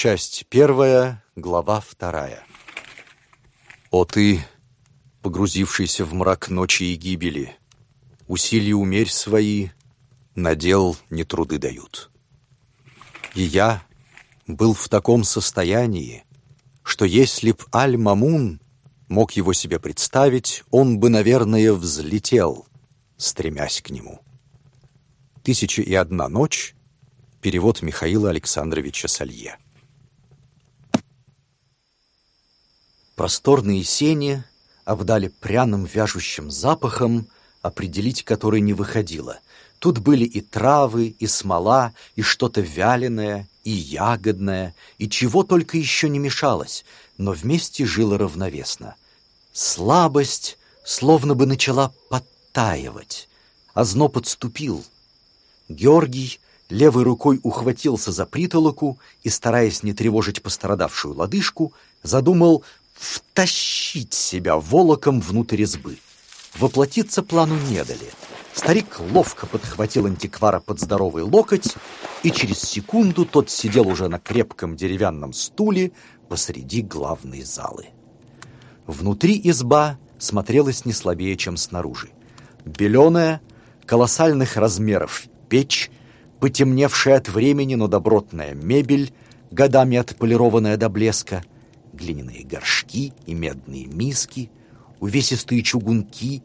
Часть первая, глава вторая. О ты, погрузившийся в мрак ночи и гибели, усилия умерь свои, надел не труды дают. И я был в таком состоянии, что если б Аль-Мамун мог его себе представить, он бы, наверное, взлетел, стремясь к нему. «Тысяча и одна ночь» Перевод Михаила Александровича Салье. Просторные сени обдали пряным вяжущим запахом, определить который не выходило. Тут были и травы, и смола, и что-то вяленое, и ягодное, и чего только еще не мешалось, но вместе жило равновесно. Слабость словно бы начала подтаивать. Озноб подступил. Георгий левой рукой ухватился за притолоку и, стараясь не тревожить пострадавшую лодыжку, задумал втащить себя волоком внутрь избы. Воплотиться плану не дали. Старик ловко подхватил антиквара под здоровый локоть, и через секунду тот сидел уже на крепком деревянном стуле посреди главной залы. Внутри изба смотрелась не слабее, чем снаружи. Беленая, колоссальных размеров печь потемневшая от времени, но добротная мебель, годами отполированная до блеска, глиняные горшки и медные миски, увесистые чугунки,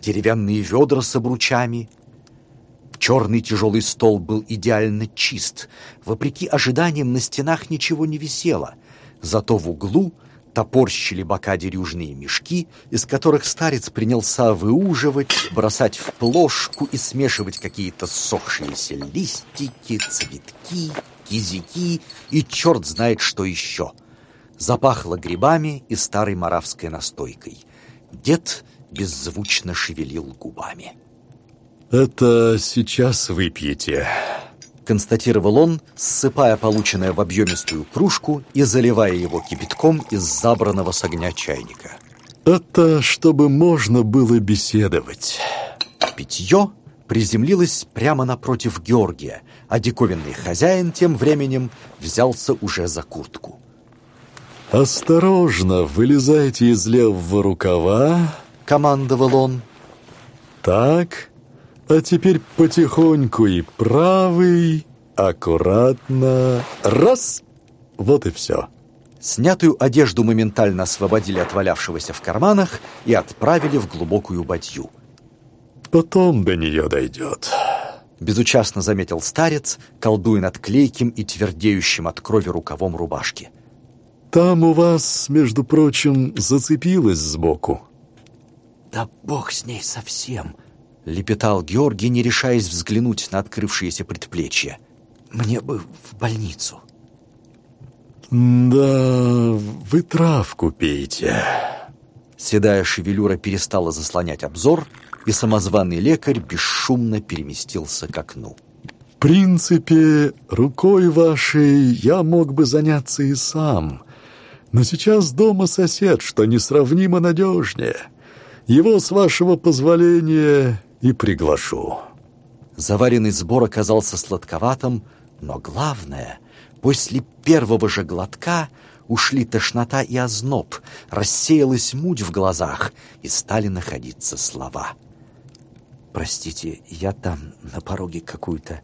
деревянные ведра с обручами. Черный тяжелый стол был идеально чист. Вопреки ожиданиям на стенах ничего не висело. Зато в углу топорщили бока дерюжные мешки, из которых старец принялся выуживать, бросать в плошку и смешивать какие-то сохшиеся листики, цветки, кизики и черт знает что еще. Запахло грибами и старой маравской настойкой. Дед беззвучно шевелил губами. «Это сейчас выпьете», констатировал он, ссыпая полученное в объемистую кружку и заливая его кипятком из забранного с огня чайника. «Это чтобы можно было беседовать». Питье приземлилось прямо напротив Георгия, а диковинный хозяин тем временем взялся уже за куртку. «Осторожно, вылезайте из левого рукава», — командовал он. «Так, а теперь потихоньку и правый, аккуратно. Раз! Вот и все. Снятую одежду моментально освободили от валявшегося в карманах и отправили в глубокую бадью. Потом до нее дойдет. Безучастно заметил старец, колдуя над клейким и твердеющим от крови рукавом рубашки. Там у вас, между прочим, зацепилось сбоку. Да бог с ней совсем, — лепетал Георгий, не решаясь взглянуть на открывшееся предплечье. «Мне бы в больницу». «Да, вы травку пейте». Седая шевелюра перестала заслонять обзор, и самозваный лекарь бесшумно переместился к окну. «В принципе, рукой вашей я мог бы заняться и сам, но сейчас дома сосед, что несравнимо надежнее. Его, с вашего позволения, и приглашу». Заваренный сбор оказался сладковатым, но главное, после первого же глотка ушли тошнота и озноб, рассеялась муть в глазах, и стали находиться слова. «Простите, я там на пороге какую-то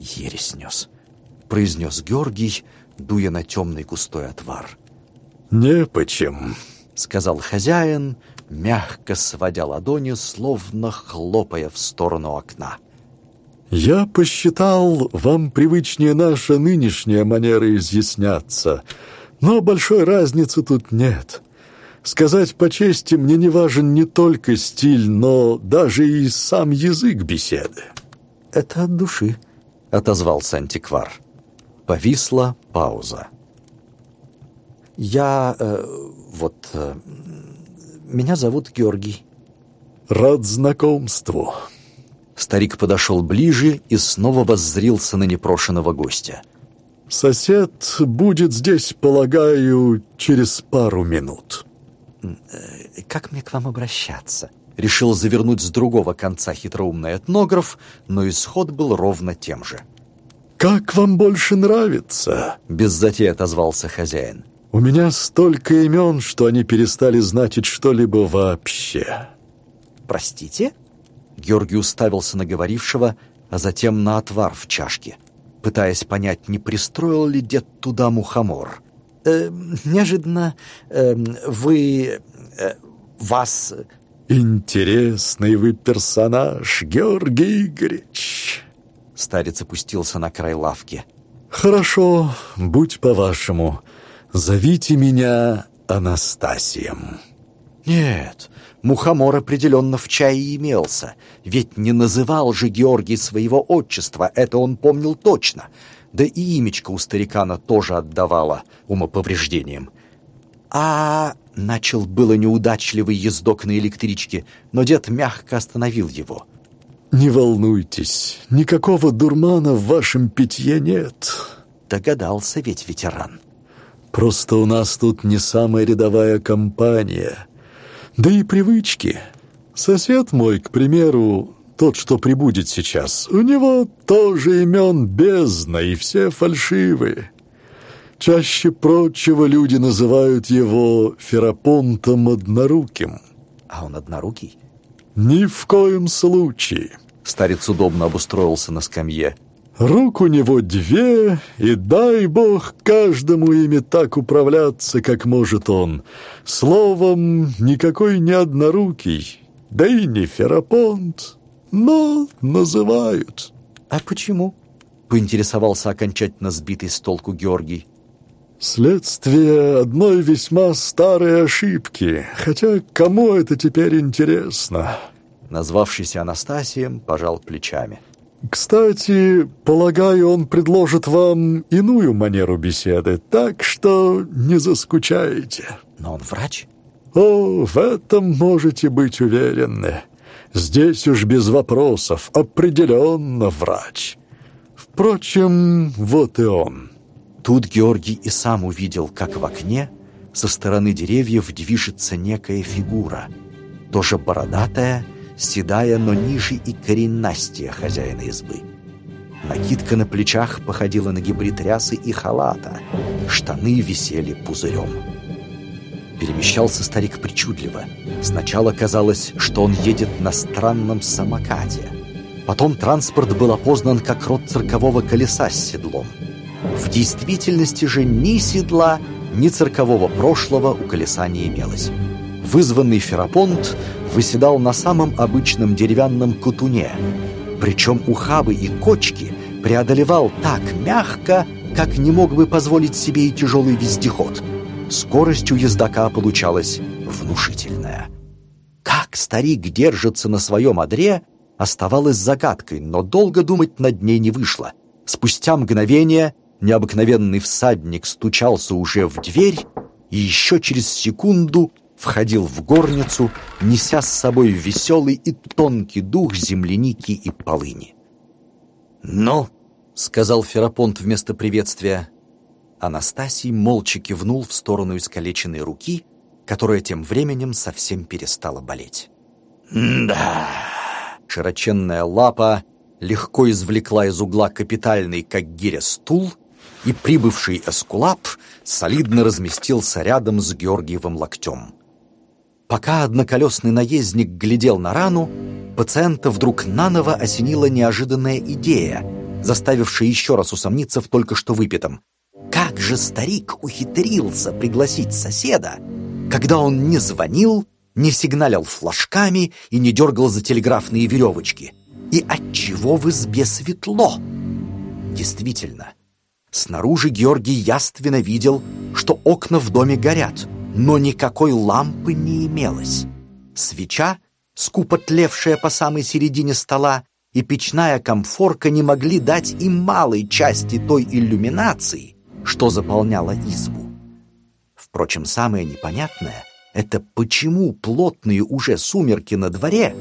ересь нес», — произнес Георгий, дуя на темный густой отвар. «Не почем», — сказал хозяин, мягко сводя ладони, словно хлопая в сторону окна. «Я посчитал, вам привычнее наша нынешняя манера изъясняться, но большой разницы тут нет. Сказать по чести, мне не важен не только стиль, но даже и сам язык беседы». «Это от души», — отозвался антиквар. Повисла пауза. «Я... Э, вот... Э, меня зовут Георгий». «Рад знакомству». Старик подошел ближе и снова воззрился на непрошенного гостя. «Сосед будет здесь, полагаю, через пару минут». Э, «Как мне к вам обращаться?» Решил завернуть с другого конца хитроумный этнограф, но исход был ровно тем же. как вам больше нравится?» Без затеи отозвался хозяин. «У меня столько имен, что они перестали значить что-либо вообще». «Простите?» Георгий уставился на говорившего, а затем на отвар в чашке, пытаясь понять, не пристроил ли дед туда мухомор. «Э, «Неожиданно э, вы... Э, вас...» «Интересный вы персонаж, Георгий Игоревич!» Старец опустился на край лавки. «Хорошо, будь по-вашему. Зовите меня Анастасием». «Нет, мухомор определенно в чае имелся, ведь не называл же Георгий своего отчества, это он помнил точно. Да и имечко у старикана тоже отдавала умоповреждением. А начал было неудачливый ездок на электричке, но дед мягко остановил его. «Не волнуйтесь, никакого дурмана в вашем питье нет». Догадался ведь ветеран. «Просто у нас тут не самая рядовая компания. Да и привычки. Сосед мой, к примеру, тот, что прибудет сейчас, у него тоже имен бездна, и все фальшивые. Чаще прочего люди называют его Ферапонтом Одноруким. А он однорукий? Ни в коем случае. Старец удобно обустроился на скамье. Рук у него две, и дай бог каждому ими так управляться, как может он. Словом, никакой не однорукий, да и не Ферапонт, но называют. А почему? Поинтересовался окончательно сбитый с толку Георгий. Следствие одной весьма старой ошибки, хотя кому это теперь интересно? Назвавшийся Анастасием, пожал плечами. Кстати, полагаю, он предложит вам иную манеру беседы, так что не заскучаете. Но он врач? О, в этом можете быть уверены. Здесь уж без вопросов, определенно врач. Впрочем, вот и он. Тут Георгий и сам увидел, как в окне со стороны деревьев движется некая фигура, тоже бородатая, седая, но ниже и коренастее хозяина избы. Накидка на плечах походила на гибрид рясы и халата, штаны висели пузырем. Перемещался старик причудливо. Сначала казалось, что он едет на странном самокате. Потом транспорт был опознан как род циркового колеса с седлом — в действительности же ни седла, ни циркового прошлого у колеса не имелось. Вызванный Ферапонт выседал на самом обычном деревянном кутуне, причем ухабы и кочки преодолевал так мягко, как не мог бы позволить себе и тяжелый вездеход. Скорость у ездока получалась внушительная. Как старик держится на своем одре, оставалось загадкой, но долго думать над ней не вышло. Спустя мгновение необыкновенный всадник стучался уже в дверь и еще через секунду входил в горницу, неся с собой веселый и тонкий дух земляники и полыни. «Ну?» — сказал Ферапонт вместо приветствия. Анастасий молча кивнул в сторону искалеченной руки, которая тем временем совсем перестала болеть. «Да...» Широченная лапа легко извлекла из угла капитальный, как гиря, стул и прибывший эскулап солидно разместился рядом с Георгиевым локтем. Пока одноколесный наездник глядел на рану, пациента вдруг наново осенила неожиданная идея, заставившая еще раз усомниться в только что выпитом. Как же старик ухитрился пригласить соседа, когда он не звонил, не сигналил флажками и не дергал за телеграфные веревочки? И отчего в избе светло? Действительно, Снаружи Георгий яственно видел, что окна в доме горят, но никакой лампы не имелось. Свеча, скупо тлевшая по самой середине стола, и печная комфорка не могли дать им малой части той иллюминации, что заполняла избу. Впрочем, самое непонятное — это почему плотные уже сумерки на дворе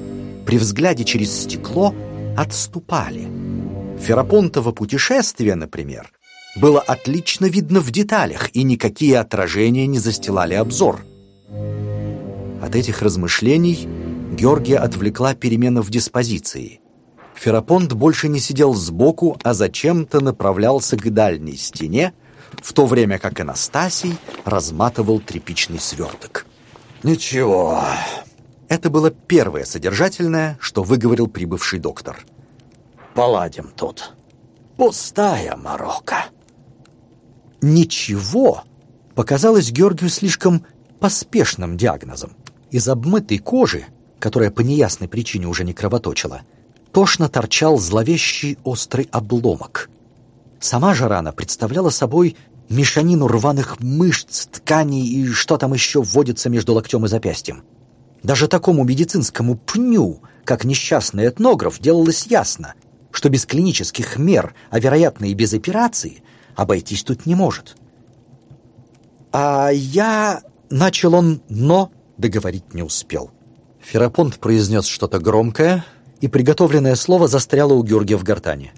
при взгляде через стекло отступали. Ферапонтово путешествие, например, было отлично видно в деталях, и никакие отражения не застилали обзор. От этих размышлений Георгия отвлекла перемена в диспозиции. Ферапонт больше не сидел сбоку, а зачем-то направлялся к дальней стене, в то время как Анастасий разматывал тряпичный сверток. «Ничего». Это было первое содержательное, что выговорил прибывший доктор. «Поладим тут. Пустая морока». «Ничего» показалось Георгию слишком поспешным диагнозом. Из обмытой кожи, которая по неясной причине уже не кровоточила, тошно торчал зловещий острый обломок. Сама же рана представляла собой мешанину рваных мышц, тканей и что там еще вводится между локтем и запястьем. Даже такому медицинскому пню, как несчастный этнограф, делалось ясно, что без клинических мер, а вероятно и без операции, обойтись тут не может. «А я...» — начал он, но договорить не успел. Ферапонт произнес что-то громкое — и приготовленное слово застряло у Георгия в гортани.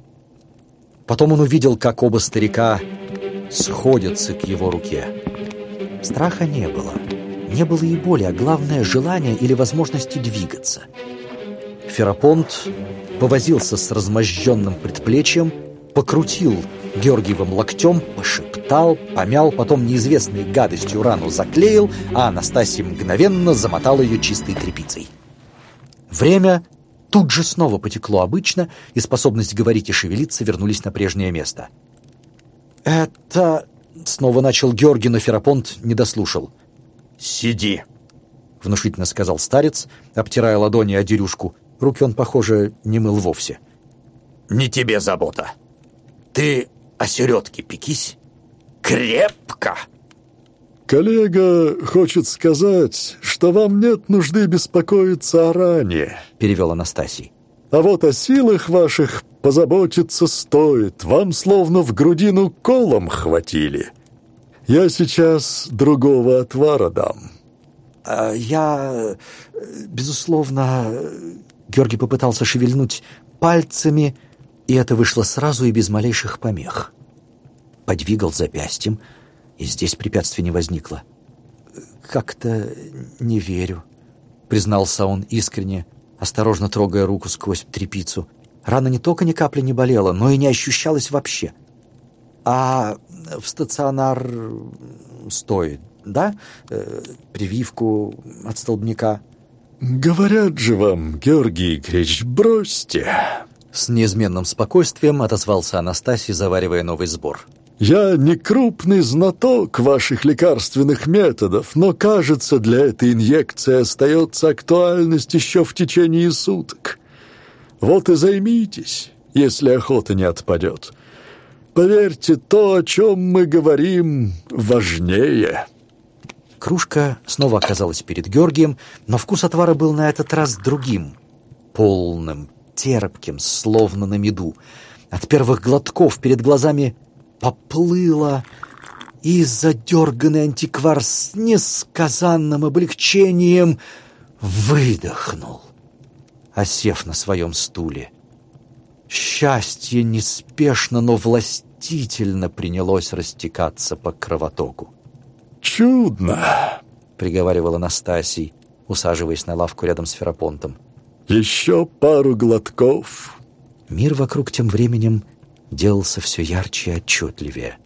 Потом он увидел, как оба старика сходятся к его руке. Страха не было. Не было и боли, а главное — желания или возможности двигаться. Ферапонт повозился с размозженным предплечьем, покрутил Георгиевым локтем, пошептал, помял, потом неизвестной гадостью рану заклеил, а Анастасия мгновенно замотал ее чистой тряпицей. Время тут же снова потекло обычно, и способность говорить и шевелиться вернулись на прежнее место. «Это...» — снова начал Георгий, но Ферапонт не дослушал. «Сиди!» — внушительно сказал старец, обтирая ладони о дерюшку. Руки он, похоже, не мыл вовсе. «Не тебе забота. Ты о середке пекись. Крепко!» «Коллега хочет сказать, что вам нет нужды беспокоиться о ране», — перевел Анастасий. «А вот о силах ваших позаботиться стоит. Вам словно в грудину колом хватили. Я сейчас другого отвара дам». А «Я, безусловно...» Георгий попытался шевельнуть пальцами, и это вышло сразу и без малейших помех. Подвигал запястьем — и здесь препятствий не возникло. «Как-то не верю», — признался он искренне, осторожно трогая руку сквозь трепицу. Рана не только ни капли не болела, но и не ощущалась вообще. «А в стационар стоит, да? Э, прививку от столбняка?» «Говорят же вам, Георгий Игоревич, бросьте!» С неизменным спокойствием отозвался Анастасий, заваривая новый сбор. Я не крупный знаток ваших лекарственных методов, но, кажется, для этой инъекции остается актуальность еще в течение суток. Вот и займитесь, если охота не отпадет. Поверьте, то, о чем мы говорим, важнее». Кружка снова оказалась перед Георгием, но вкус отвара был на этот раз другим, полным, терпким, словно на меду. От первых глотков перед глазами поплыло, и задерганный антиквар с несказанным облегчением выдохнул, осев на своем стуле. Счастье неспешно, но властительно принялось растекаться по кровотоку. «Чудно!» — приговаривал Анастасий, усаживаясь на лавку рядом с Ферапонтом. «Еще пару глотков». Мир вокруг тем временем делался все ярче и отчетливее.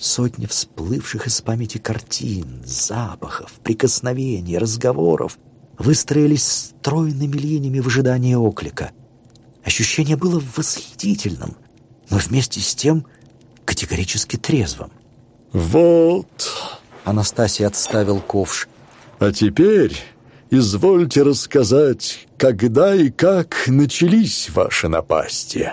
Сотни всплывших из памяти картин, запахов, прикосновений, разговоров выстроились стройными линиями в ожидании оклика. Ощущение было восхитительным, но вместе с тем категорически трезвым. «Вот...» — Анастасий отставил ковш. «А теперь извольте рассказать, когда и как начались ваши напасти».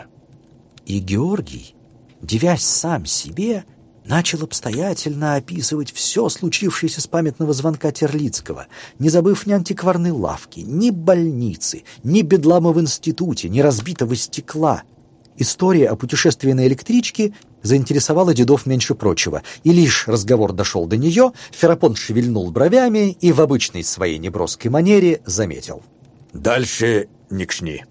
И Георгий, девясь сам себе, начал обстоятельно описывать все случившееся с памятного звонка Терлицкого, не забыв ни антикварной лавки, ни больницы, ни бедлама в институте, ни разбитого стекла. История о путешествии на электричке заинтересовала дедов меньше прочего, и лишь разговор дошел до нее, Ферапонт шевельнул бровями и в обычной своей неброской манере заметил. «Дальше не кшни».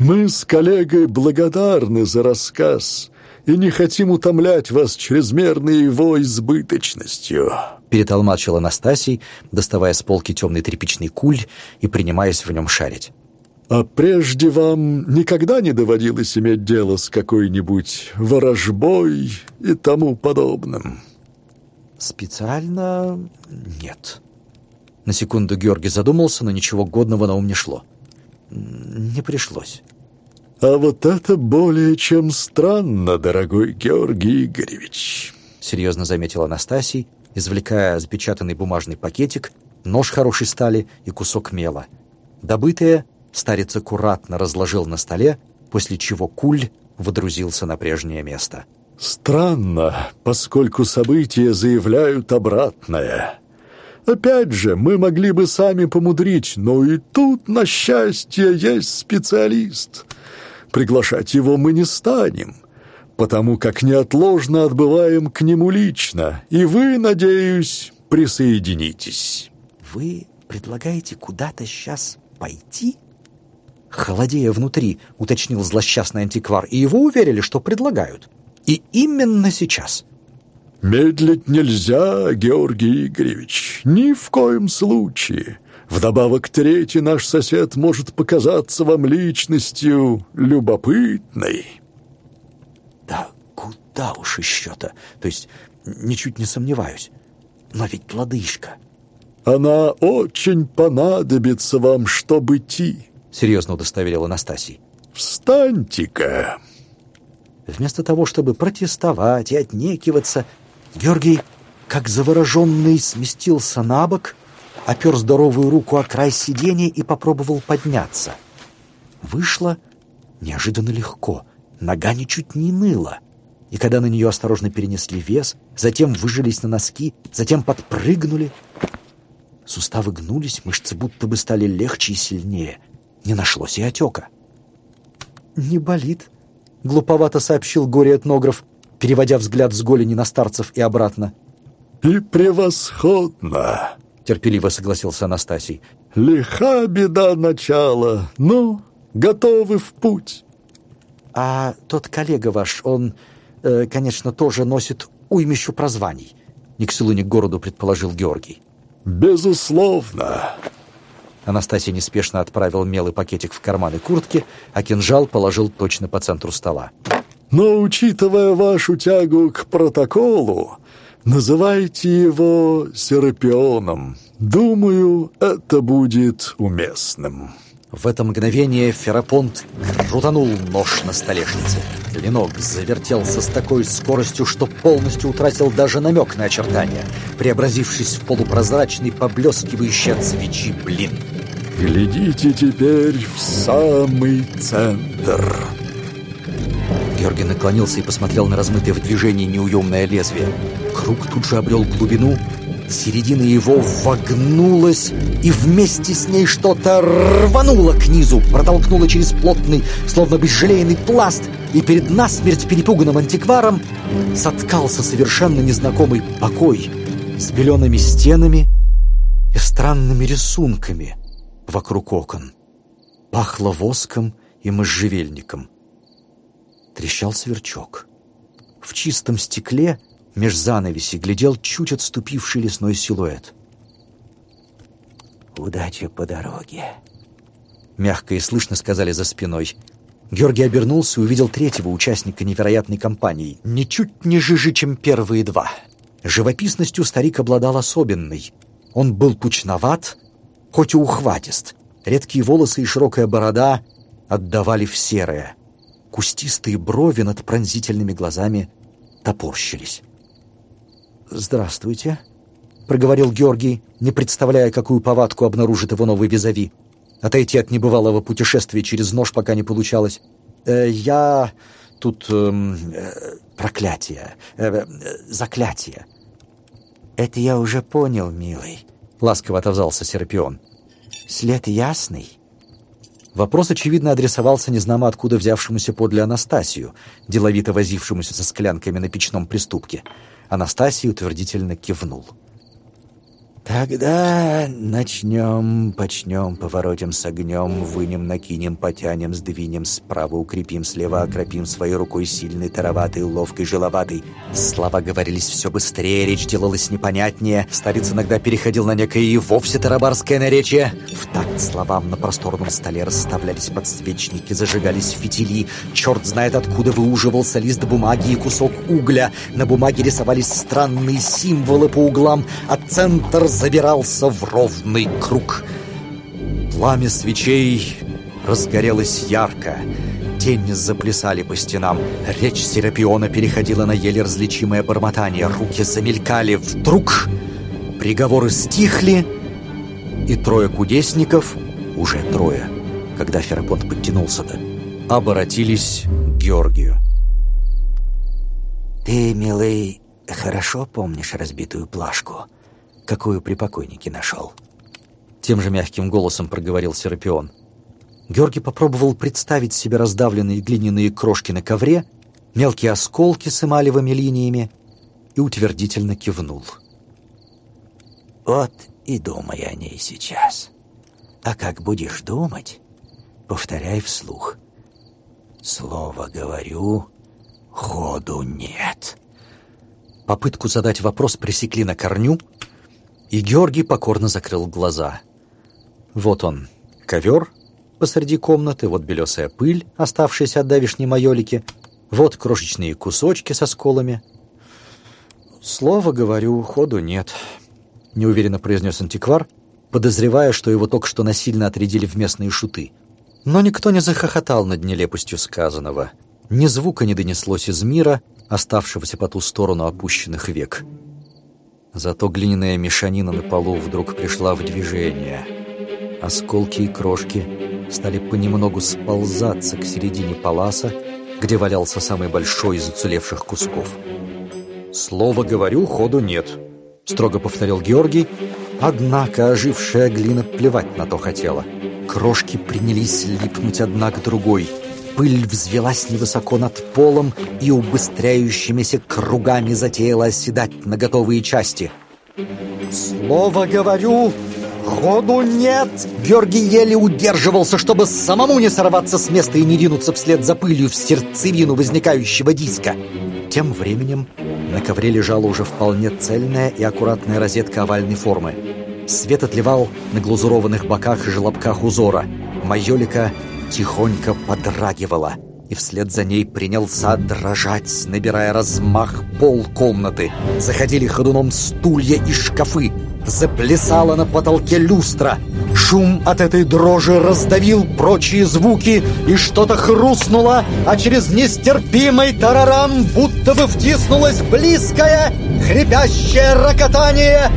Мы с коллегой благодарны за рассказ и не хотим утомлять вас чрезмерной его избыточностью», — перетолмачил Анастасий, доставая с полки темный тряпичный куль и принимаясь в нем шарить. А прежде вам никогда не доводилось иметь дело с какой-нибудь ворожбой и тому подобным? Специально нет. На секунду Георгий задумался, но ничего годного на ум не шло. Не пришлось. А вот это более чем странно, дорогой Георгий Игоревич. Серьезно заметил Анастасий, извлекая запечатанный бумажный пакетик, нож хорошей стали и кусок мела. Добытое старец аккуратно разложил на столе, после чего куль водрузился на прежнее место. «Странно, поскольку события заявляют обратное. Опять же, мы могли бы сами помудрить, но и тут, на счастье, есть специалист. Приглашать его мы не станем» потому как неотложно отбываем к нему лично, и вы, надеюсь, присоединитесь». «Вы предлагаете куда-то сейчас пойти?» Холодея внутри, уточнил злосчастный антиквар, и его уверили, что предлагают. И именно сейчас. «Медлить нельзя, Георгий Игоревич, ни в коем случае. Вдобавок третий наш сосед может показаться вам личностью любопытной». Да куда уж еще-то? То есть, ничуть не сомневаюсь. Но ведь лодыжка. Она очень понадобится вам, чтобы идти. Серьезно удостоверил Анастасий. Встаньте-ка. Вместо того, чтобы протестовать и отнекиваться, Георгий, как завороженный, сместился на бок, опер здоровую руку о край сиденья и попробовал подняться. Вышло неожиданно легко — Нога ничуть не ныла. И когда на нее осторожно перенесли вес, затем выжились на носки, затем подпрыгнули, суставы гнулись, мышцы будто бы стали легче и сильнее. Не нашлось и отека. «Не болит», — глуповато сообщил горе-этнограф, переводя взгляд с голени на старцев и обратно. «И превосходно!» — терпеливо согласился Анастасий. «Лиха беда начала. Ну, готовы в путь». А тот коллега ваш, он, э, конечно, тоже носит уймищу прозваний. Ни к селу, ни к городу, предположил Георгий. Безусловно. Анастасия неспешно отправил мелый пакетик в карманы куртки, а кинжал положил точно по центру стола. Но, учитывая вашу тягу к протоколу, называйте его Серапионом. Думаю, это будет уместным. В это мгновение Ферапонт крутанул нож на столешнице. Клинок завертелся с такой скоростью, что полностью утратил даже намек на очертания, преобразившись в полупрозрачный, поблескивающий от свечи блин. «Глядите теперь в самый центр!» Георгий наклонился и посмотрел на размытое в движении неуемное лезвие. Круг тут же обрел глубину, Середина его вогнулась, и вместе с ней что-то рвануло к низу, протолкнуло через плотный, словно безжалейный пласт, и перед насмерть перепуганным антикваром соткался совершенно незнакомый покой с белеными стенами и странными рисунками вокруг окон. Пахло воском и можжевельником. Трещал сверчок. В чистом стекле — меж занавеси глядел чуть отступивший лесной силуэт. «Удачи по дороге!» Мягко и слышно сказали за спиной. Георгий обернулся и увидел третьего участника невероятной компании, ничуть не жиже, чем первые два. Живописностью старик обладал особенной. Он был пучноват, хоть и ухватист. Редкие волосы и широкая борода отдавали в серое. Кустистые брови над пронзительными глазами топорщились. «Здравствуйте», — проговорил Георгий, не представляя, какую повадку обнаружит его новый визави. Отойти от небывалого путешествия через нож пока не получалось. «Э, «Я... тут... Эм, э, проклятие... Э, заклятие». «Это я уже понял, милый», — ласково отозвался Серапион. «След ясный?» Вопрос, очевидно, адресовался незнамо откуда взявшемуся подле Анастасию, деловито возившемуся со склянками на печном приступке. Анастасий утвердительно кивнул. Тогда начнем, почнем, поворотим с огнем, вынем, накинем, потянем, сдвинем, справа укрепим, слева окропим своей рукой сильной, тароватой, ловкой, жиловатой. Слова говорились все быстрее, речь делалась непонятнее. Старец иногда переходил на некое и вовсе тарабарское наречие. В такт словам на просторном столе расставлялись подсвечники, зажигались фитили. Черт знает откуда выуживался лист бумаги и кусок угля. На бумаге рисовались странные символы по углам, а центр забирался в ровный круг. Пламя свечей разгорелось ярко. Тени заплясали по стенам. Речь Серапиона переходила на еле различимое бормотание. Руки замелькали. Вдруг приговоры стихли, и трое кудесников, уже трое, когда Ферапонт подтянулся-то, обратились к Георгию. «Ты, милый, хорошо помнишь разбитую плашку?» Какую при покойнике нашел. Тем же мягким голосом проговорил Серапион. Георгий попробовал представить себе раздавленные глиняные крошки на ковре, мелкие осколки с эмалевыми линиями и утвердительно кивнул. «Вот и думай о ней сейчас. А как будешь думать, повторяй вслух. Слово говорю, ходу нет». Попытку задать вопрос пресекли на корню — и Георгий покорно закрыл глаза. Вот он, ковер посреди комнаты, вот белесая пыль, оставшаяся от давишней майолики, вот крошечные кусочки со сколами. «Слово, говорю, ходу нет», — неуверенно произнес антиквар, подозревая, что его только что насильно отрядили в местные шуты. Но никто не захохотал над нелепостью сказанного. Ни звука не донеслось из мира, оставшегося по ту сторону опущенных век. Зато глиняная мешанина на полу вдруг пришла в движение. Осколки и крошки стали понемногу сползаться к середине паласа, где валялся самый большой из уцелевших кусков. «Слово говорю, ходу нет», — строго повторил Георгий, однако ожившая глина плевать на то хотела. Крошки принялись липнуть одна к другой — Пыль взвелась невысоко над полом и убыстряющимися кругами затеяла оседать на готовые части. «Слово говорю, ходу нет!» Георгий еле удерживался, чтобы самому не сорваться с места и не ринуться вслед за пылью в сердцевину возникающего диска. Тем временем на ковре лежала уже вполне цельная и аккуратная розетка овальной формы. Свет отливал на глазурованных боках и желобках узора. Майолика тихонько подрагивала, и вслед за ней принялся дрожать, набирая размах пол комнаты. Заходили ходуном стулья и шкафы, заплясала на потолке люстра. Шум от этой дрожи раздавил прочие звуки, и что-то хрустнуло, а через нестерпимый тарарам будто бы втиснулось близкое, хрипящее рокотание.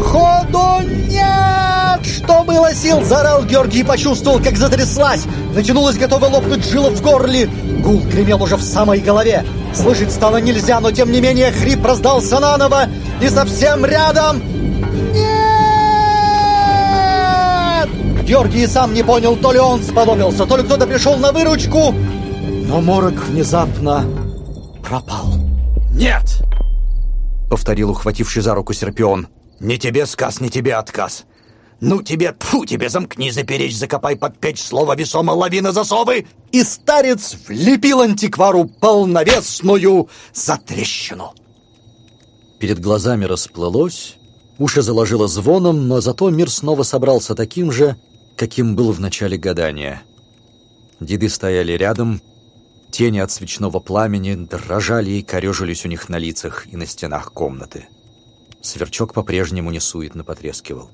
«Ходу нет!» Что было сил, заорал Георгий и почувствовал, как затряслась. Натянулась, готова лопнуть жила в горле. Гул гремел уже в самой голове. Слышать стало нельзя, но тем не менее хрип раздался наново. И совсем рядом... Георгий сам не понял, то ли он сподобился, то ли кто-то пришел на выручку. Но морок внезапно пропал. «Нет!» — повторил ухвативший за руку Серпион. Не тебе сказ, не тебе отказ. Ну тебе, тьфу тебе, замкни, заперечь, закопай под печь, слово весомо, лови на засовы. И старец влепил антиквару полновесную затрещину. Перед глазами расплылось, уши заложило звоном, но зато мир снова собрался таким же, каким был в начале гадания. Деды стояли рядом, тени от свечного пламени дрожали и корежились у них на лицах и на стенах комнаты. Сверчок по-прежнему несуетно потрескивал.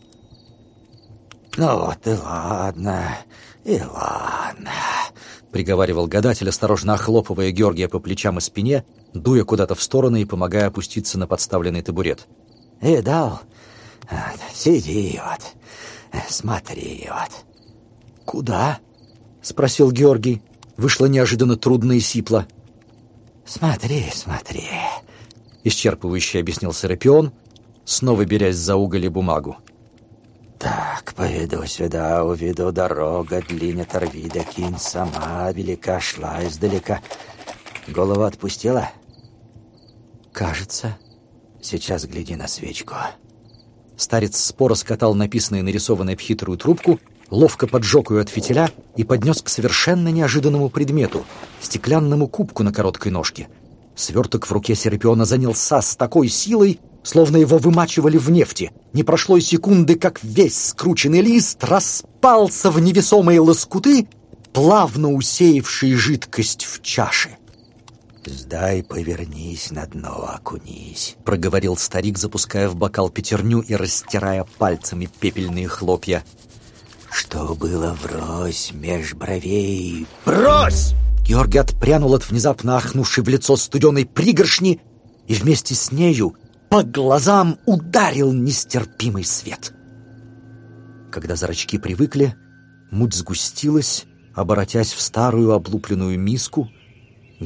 «Ну вот и ладно, и ладно», — приговаривал гадатель, осторожно охлопывая Георгия по плечам и спине, дуя куда-то в стороны и помогая опуститься на подставленный табурет. «Видал? Сиди вот, смотри вот». «Куда?» — спросил Георгий. Вышло неожиданно трудно и сипло. «Смотри, смотри», — исчерпывающе объяснил Серапион, снова берясь за уголь и бумагу. «Так, поведу сюда, увиду дорога, длиння торви да кинь сама, велика шла издалека. Голову отпустила?» «Кажется. Сейчас гляди на свечку». Старец споро скатал написанное нарисованное в хитрую трубку, ловко поджег ее от фитиля и поднес к совершенно неожиданному предмету — стеклянному кубку на короткой ножке. Сверток в руке Серапиона занялся с такой силой, словно его вымачивали в нефти. Не прошло и секунды, как весь скрученный лист распался в невесомые лоскуты, плавно усеявшие жидкость в чаше. «Сдай, повернись, на дно окунись», — проговорил старик, запуская в бокал пятерню и растирая пальцами пепельные хлопья. «Что было врозь меж бровей?» «Брось!» Георгий отпрянул от внезапно ахнувшей в лицо студеной пригоршни и вместе с нею по глазам ударил нестерпимый свет. Когда зрачки привыкли, муть сгустилась, оборотясь в старую облупленную миску,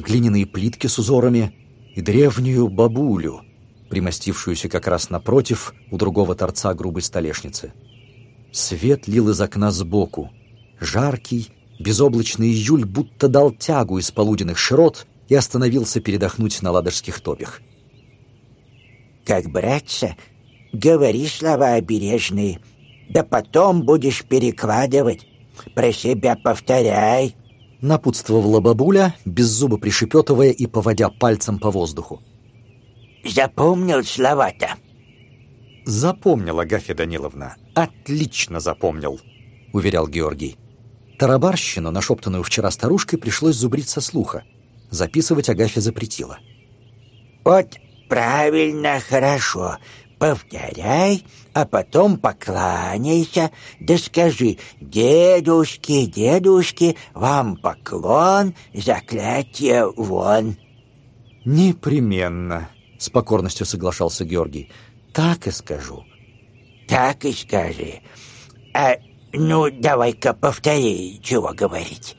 глиняные плитки с узорами и древнюю бабулю, примостившуюся как раз напротив у другого торца грубой столешницы. Свет лил из окна сбоку. Жаркий, безоблачный июль будто дал тягу из полуденных широт и остановился передохнуть на ладожских топях. «Как браться, говори слова обережные, да потом будешь перекладывать. Про себя повторяй». Напутствовала бабуля, беззубо пришепетывая и поводя пальцем по воздуху. «Запомнил слова-то?» «Запомнил, Агафья Даниловна. Отлично запомнил», — уверял Георгий. Тарабарщину, нашептанную вчера старушкой, пришлось зубрить со слуха. Записывать Агафья запретила. «Вот правильно, хорошо. Повторяй, а потом покланяйся, да скажи «Дедушки, дедушки, вам поклон, заклятие вон». «Непременно», — с покорностью соглашался Георгий. «Так и скажу». «Так и скажи. А ну, давай-ка повтори, чего говорить».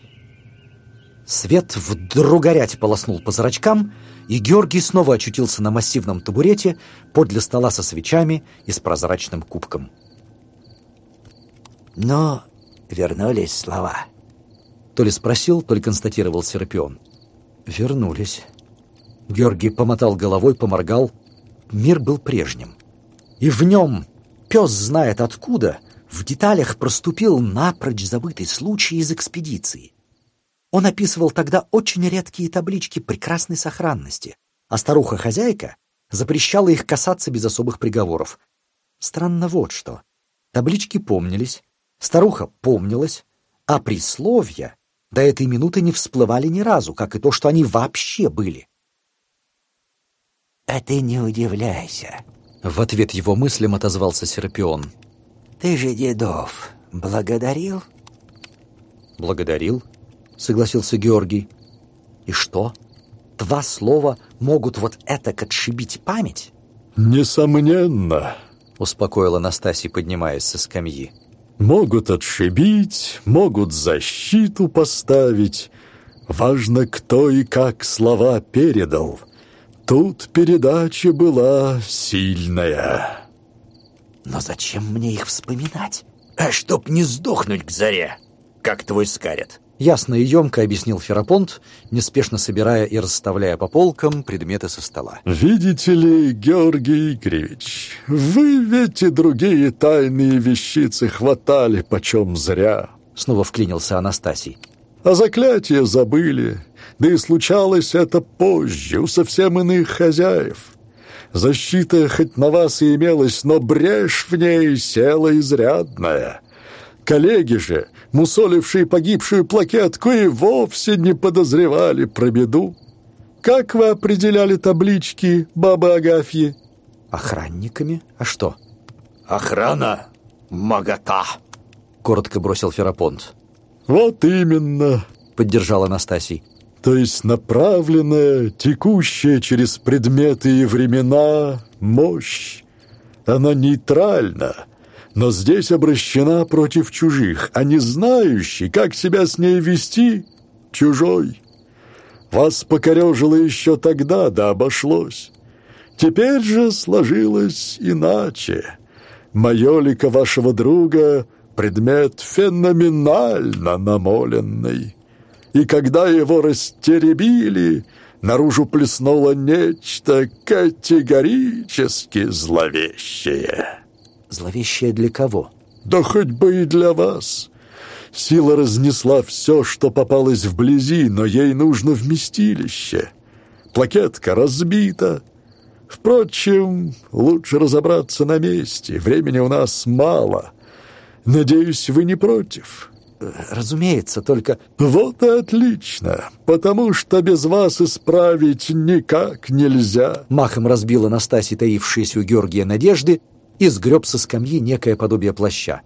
Свет вдруг горять полоснул по зрачкам, и Георгий снова очутился на массивном табурете подле стола со свечами и с прозрачным кубком. Но вернулись слова. То ли спросил, то ли констатировал Серапион. Вернулись. Георгий помотал головой, поморгал. Мир был прежним. И в нем, пес знает откуда, в деталях проступил напрочь забытый случай из экспедиции. Он описывал тогда очень редкие таблички прекрасной сохранности, а старуха-хозяйка запрещала их касаться без особых приговоров. Странно вот что. Таблички помнились, старуха помнилась, а присловия до этой минуты не всплывали ни разу, как и то, что они вообще были. «А ты не удивляйся», — в ответ его мыслям отозвался Серапион. «Ты же дедов благодарил?» «Благодарил», согласился Георгий. И что? Два слова могут вот этак отшибить память? Несомненно, успокоил Анастасий, поднимаясь со скамьи. Могут отшибить, могут защиту поставить. Важно, кто и как слова передал. Тут передача была сильная. Но зачем мне их вспоминать? А чтоб не сдохнуть к заре, как твой скарят. Ясно и емко объяснил Ферапонт, неспешно собирая и расставляя по полкам предметы со стола. «Видите ли, Георгий Игоревич, вы ведь и другие тайные вещицы хватали почем зря». Снова вклинился Анастасий. «А заклятие забыли, да и случалось это позже, у совсем иных хозяев. Защита хоть на вас и имелась, но брешь в ней села изрядная». Коллеги же, мусолившие погибшую плакетку, и вовсе не подозревали про беду. Как вы определяли таблички, бабы Агафьи? Охранниками? А что? Охрана Магата, коротко бросил Ферапонт. Вот именно, поддержал Анастасий. То есть направленная, текущая через предметы и времена мощь. Она нейтральна, но здесь обращена против чужих, а не знающий, как себя с ней вести, чужой. Вас покорежило еще тогда, да обошлось. Теперь же сложилось иначе. Майолика вашего друга — предмет феноменально намоленный. И когда его растеребили, наружу плеснуло нечто категорически зловещее». Зловещая для кого? Да хоть бы и для вас. Сила разнесла все, что попалось вблизи, но ей нужно вместилище. Плакетка разбита. Впрочем, лучше разобраться на месте. Времени у нас мало. Надеюсь, вы не против?» «Разумеется, только...» «Вот и отлично, потому что без вас исправить никак нельзя». Махом разбил Анастасий таившиеся у Георгия надежды и сгреб со скамьи некое подобие плаща.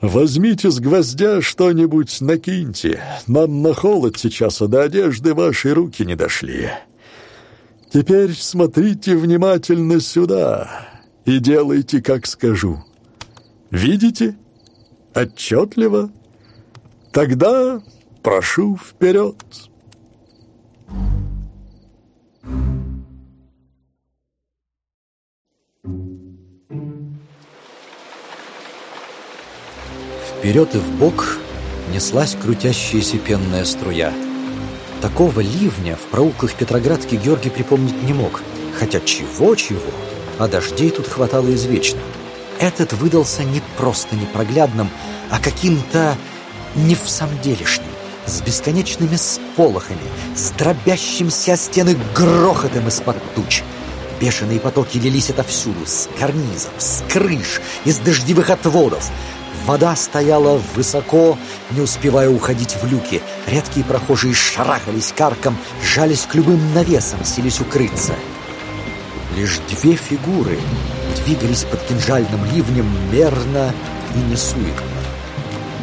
«Возьмите с гвоздя что-нибудь накиньте. Нам на холод сейчас, а до одежды ваши руки не дошли. Теперь смотрите внимательно сюда и делайте, как скажу. Видите? Отчетливо? Тогда прошу вперед». Вперед и вбок неслась крутящаяся пенная струя. Такого ливня в проулках Петроградки Георгий припомнить не мог. Хотя чего-чего, а дождей тут хватало извечно. Этот выдался не просто непроглядным, а каким-то не в делешним, с бесконечными сполохами, с дробящимся о стены грохотом из-под туч. Бешеные потоки лились отовсюду, с карнизов, с крыш, из дождевых отводов — Вода стояла высоко, не успевая уходить в люки. Редкие прохожие шарахались карком, жались к любым навесам, селись укрыться. Лишь две фигуры двигались под кинжальным ливнем мерно и несуетно.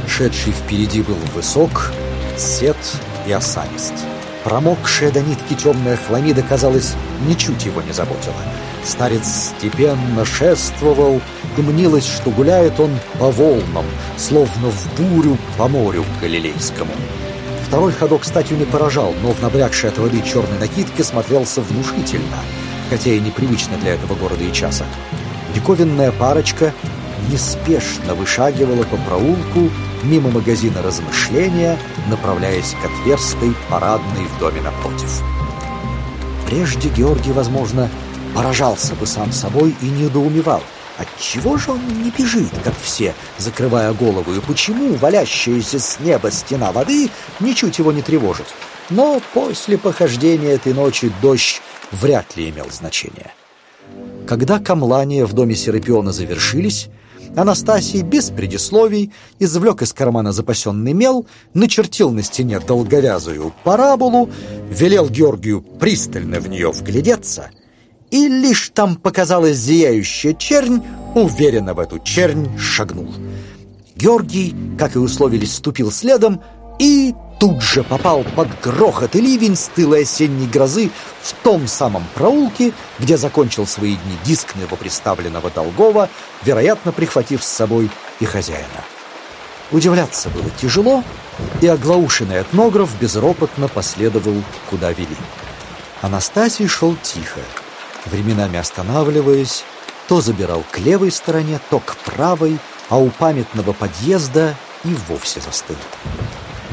Шедший впереди был высок, сед и осанист. Промокшая до нитки темная хламида, казалось, ничуть его не заботила. Старец степенно шествовал, и мнилось, что гуляет он по волнам, словно в бурю по морю Галилейскому. Второй ходок, кстати, не поражал, но в набрякшей от воды черной накидке смотрелся внушительно, хотя и непривычно для этого города и часа. Диковинная парочка неспешно вышагивала по проулку мимо магазина размышления, направляясь к отверстой парадной в доме напротив. Прежде Георгий, возможно, поражался бы сам собой и недоумевал. Отчего же он не бежит, как все, закрывая голову, и почему валящаяся с неба стена воды ничуть его не тревожит? Но после похождения этой ночи дождь вряд ли имел значения. Когда камлания в доме Серапиона завершились, Анастасий без предисловий извлек из кармана запасенный мел, начертил на стене долговязую параболу, велел Георгию пристально в нее вглядеться — и лишь там показалась зияющая чернь, уверенно в эту чернь шагнул. Георгий, как и условились, ступил следом и тут же попал под грохот и ливень стылой осенней грозы в том самом проулке, где закончил свои дни диск новоприставленного Долгова, вероятно, прихватив с собой и хозяина. Удивляться было тяжело, и оглаушенный этнограф безропотно последовал, куда вели. Анастасий шел тихо, временами останавливаясь, то забирал к левой стороне, то к правой, а у памятного подъезда и вовсе застыл.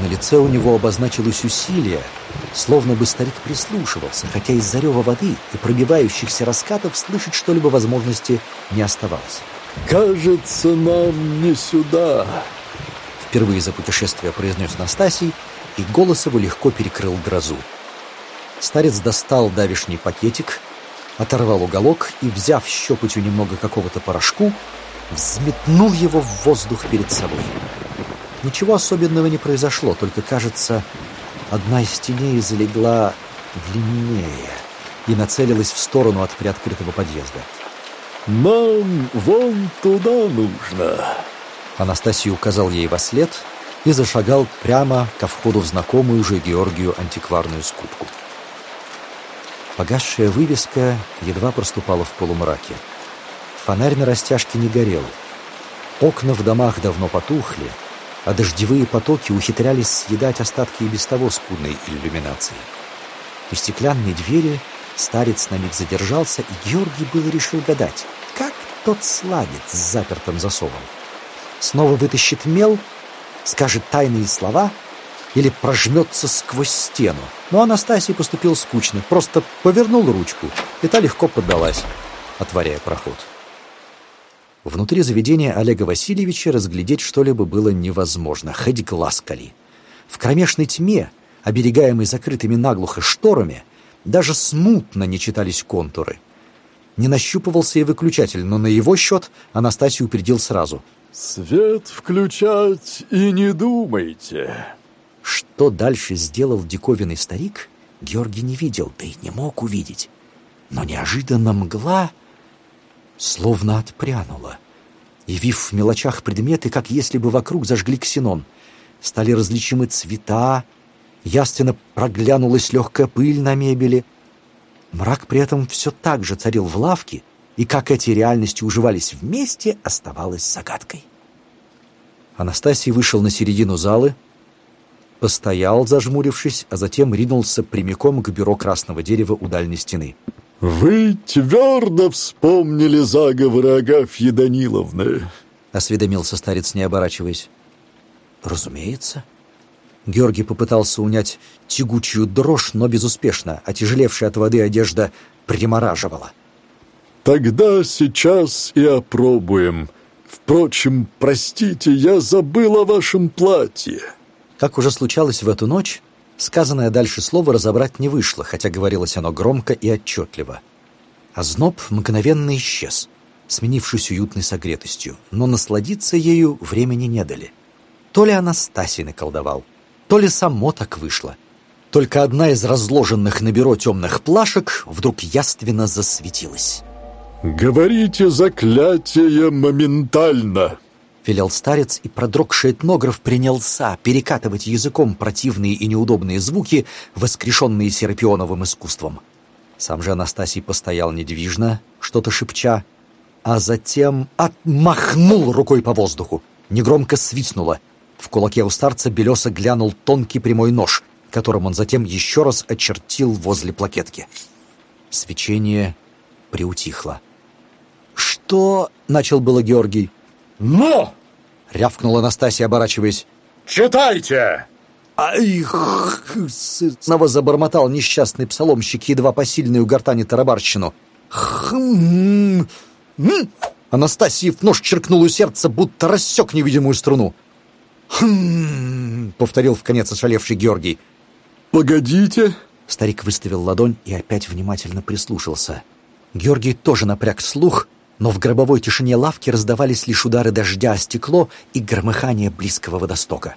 На лице у него обозначилось усилие, словно бы старик прислушивался, хотя из-за рева воды и пробивающихся раскатов слышать что-либо возможности не оставалось. «Кажется, нам не сюда», — впервые за путешествие произнес Настасий, и голос его легко перекрыл грозу. Старец достал давишний пакетик, оторвал уголок и, взяв щепотью немного какого-то порошку, взметнул его в воздух перед собой. Ничего особенного не произошло, только, кажется, одна из теней залегла длиннее и нацелилась в сторону от приоткрытого подъезда. «Нам вон туда нужно!» Анастасий указал ей во след и зашагал прямо ко входу в знакомую уже Георгию антикварную скупку. Погасшая вывеска едва проступала в полумраке. Фонарь на растяжке не горел. Окна в домах давно потухли, а дождевые потоки ухитрялись съедать остатки и без того скудной иллюминации. У стеклянной двери старец на миг задержался, и Георгий было решил гадать, как тот сладит с запертым засовом. Снова вытащит мел, скажет тайные слова — или прожмется сквозь стену. Но Анастасий поступил скучно, просто повернул ручку, и та легко поддалась, отворяя проход. Внутри заведения Олега Васильевича разглядеть что-либо было невозможно, хоть глаз кали. В кромешной тьме, оберегаемой закрытыми наглухо шторами, даже смутно не читались контуры. Не нащупывался и выключатель, но на его счет Анастасию упредил сразу. «Свет включать и не думайте». Что дальше сделал диковинный старик, Георгий не видел, да и не мог увидеть. Но неожиданно мгла словно отпрянула, явив в мелочах предметы, как если бы вокруг зажгли ксенон. Стали различимы цвета, яственно проглянулась легкая пыль на мебели. Мрак при этом все так же царил в лавке, и как эти реальности уживались вместе, оставалось загадкой. Анастасий вышел на середину залы, постоял, зажмурившись, а затем ринулся прямиком к бюро красного дерева у дальней стены. «Вы твердо вспомнили заговоры Агафьи Даниловны», — осведомился старец, не оборачиваясь. «Разумеется». Георгий попытался унять тягучую дрожь, но безуспешно. Отяжелевшая от воды одежда примораживала. «Тогда сейчас и опробуем. Впрочем, простите, я забыл о вашем платье». Как уже случалось в эту ночь, Сказанное дальше слово разобрать не вышло, хотя говорилось оно громко и отчетливо. А зноб мгновенно исчез, сменившись уютной согретостью, но насладиться ею времени не дали. То ли Анастасий наколдовал, то ли само так вышло. Только одна из разложенных на бюро темных плашек вдруг яственно засветилась. «Говорите заклятие моментально!» Велел старец, и продрогший этнограф принялся перекатывать языком противные и неудобные звуки, воскрешенные серапионовым искусством. Сам же Анастасий постоял недвижно, что-то шепча, а затем отмахнул рукой по воздуху. Негромко свистнуло. В кулаке у старца белесо глянул тонкий прямой нож, которым он затем еще раз очертил возле плакетки. Свечение приутихло. «Что?» — начал было Георгий. «Но!» — рявкнула Настасья, оборачиваясь. «Читайте!» «Ай!» — снова забормотал несчастный псаломщик, едва посильную гортани тарабарщину. «Хм...» Анастасиев нож черкнул у сердца, будто рассек невидимую струну. «Хм...» — повторил в конец ошалевший Георгий. «Погодите!» Старик выставил ладонь и опять внимательно прислушался. Георгий тоже напряг слух — но в гробовой тишине лавки раздавались лишь удары дождя о стекло и громыхание близкого водостока.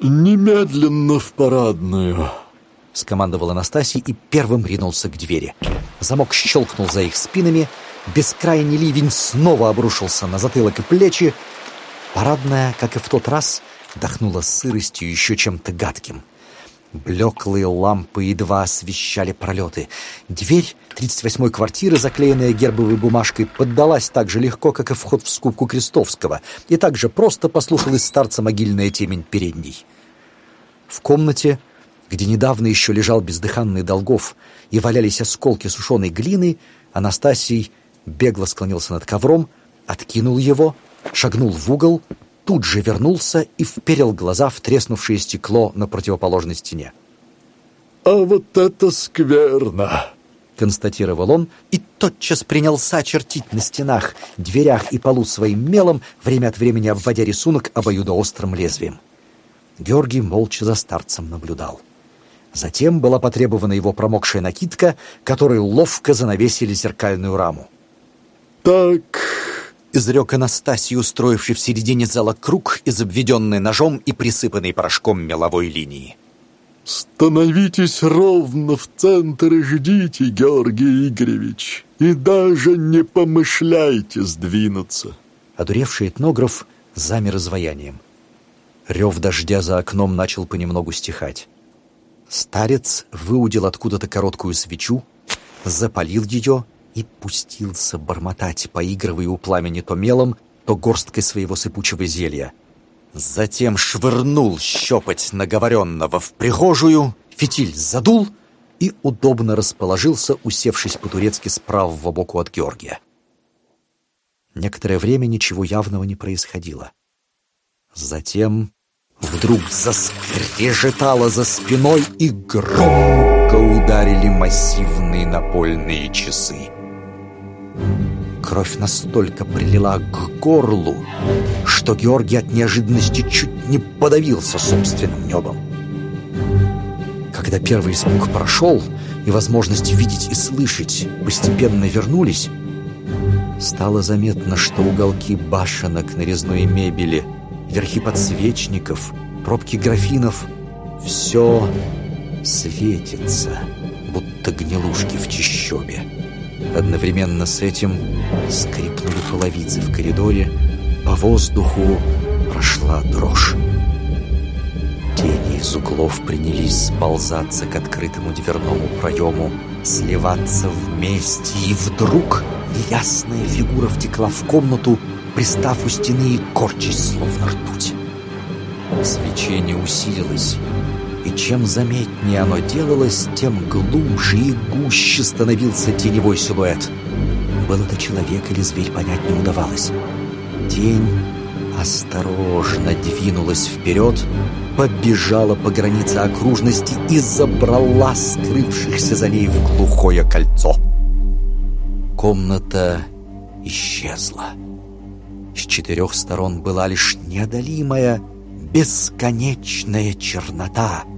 «Немедленно в парадную!» — скомандовал Анастасий и первым ринулся к двери. Замок щелкнул за их спинами, бескрайний ливень снова обрушился на затылок и плечи. Парадная, как и в тот раз, дохнула сыростью еще чем-то гадким — Блеклые лампы едва освещали пролеты. Дверь 38-й квартиры, заклеенная гербовой бумажкой, поддалась так же легко, как и вход в скупку Крестовского, и так же просто послушалась старца могильная темень передней. В комнате, где недавно еще лежал бездыханный Долгов и валялись осколки сушеной глины, Анастасий бегло склонился над ковром, откинул его, шагнул в угол — тут же вернулся и вперил глаза в треснувшее стекло на противоположной стене. «А вот это скверно!» — констатировал он и тотчас принялся чертить на стенах, дверях и полу своим мелом, время от времени обводя рисунок обоюдоострым лезвием. Георгий молча за старцем наблюдал. Затем была потребована его промокшая накидка, которой ловко занавесили зеркальную раму. «Так, — изрек Анастасий, устроивший в середине зала круг из обведенной ножом и присыпанной порошком меловой линии. «Становитесь ровно в центр и ждите, Георгий Игоревич, и даже не помышляйте сдвинуться». Одуревший этнограф замер изваянием. Рев дождя за окном начал понемногу стихать. Старец выудил откуда-то короткую свечу, запалил ее и пустился бормотать, поигрывая у пламени то мелом, то горсткой своего сыпучего зелья. Затем швырнул щепоть наговоренного в прихожую, фитиль задул и удобно расположился, усевшись по-турецки с правого боку от Георгия. Некоторое время ничего явного не происходило. Затем вдруг заскрежетало за спиной и громко ударили массивные напольные часы. Кровь настолько прилила к горлу, что Георгий от неожиданности чуть не подавился собственным небом. Когда первый испуг прошел, и возможность видеть и слышать постепенно вернулись, стало заметно, что уголки башенок нарезной мебели, верхи подсвечников, пробки графинов — все светится, будто гнилушки в чищобе. Одновременно с этим скрипнули половицы в коридоре, по воздуху прошла дрожь. Тени из углов принялись сползаться к открытому дверному проему, сливаться вместе, и вдруг неясная фигура втекла в комнату, пристав у стены и корчась, словно ртуть. Свечение усилилось, и чем заметнее оно делалось, тем глубже и гуще становился теневой силуэт. Был это человек или зверь, понять не удавалось. Тень осторожно двинулась вперед, побежала по границе окружности и забрала скрывшихся за ней в глухое кольцо. Комната исчезла. С четырех сторон была лишь неодолимая, бесконечная чернота —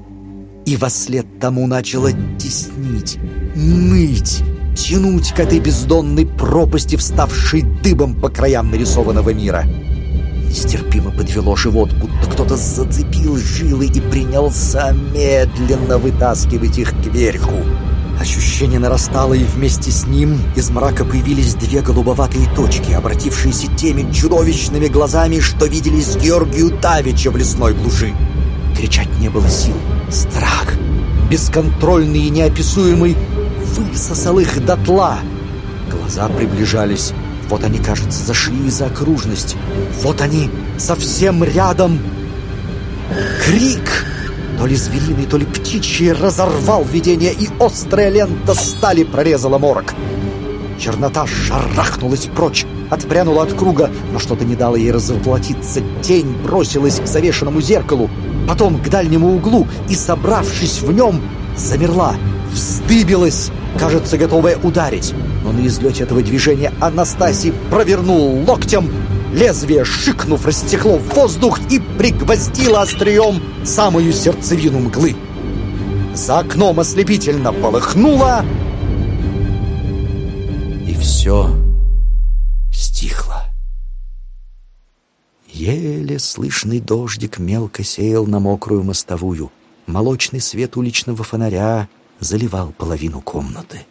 и во след тому начала теснить, ныть, тянуть к этой бездонной пропасти, вставшей дыбом по краям нарисованного мира. Нестерпимо подвело живот, будто кто-то зацепил жилы и принялся медленно вытаскивать их кверху. Ощущение нарастало, и вместе с ним из мрака появились две голубоватые точки, обратившиеся теми чудовищными глазами, что виделись Георгию Тавича в лесной глуши. Кричать не было сил. Страх, бесконтрольный и неописуемый, высосал их дотла. Глаза приближались. Вот они, кажется, зашли за окружность. Вот они, совсем рядом. Крик! То ли звериный, то ли птичий разорвал видение, и острая лента стали прорезала морок. Чернота шарахнулась прочь, отпрянула от круга, но что-то не дало ей развоплотиться. Тень бросилась к завешенному зеркалу, потом к дальнему углу и, собравшись в нем, замерла, вздыбилась, кажется, готовая ударить. Но на излете этого движения Анастасий провернул локтем, лезвие, шикнув, растекло в воздух и пригвоздило острием самую сердцевину мглы. За окном ослепительно полыхнуло, и все Еле слышный дождик мелко сеял на мокрую мостовую. Молочный свет уличного фонаря заливал половину комнаты.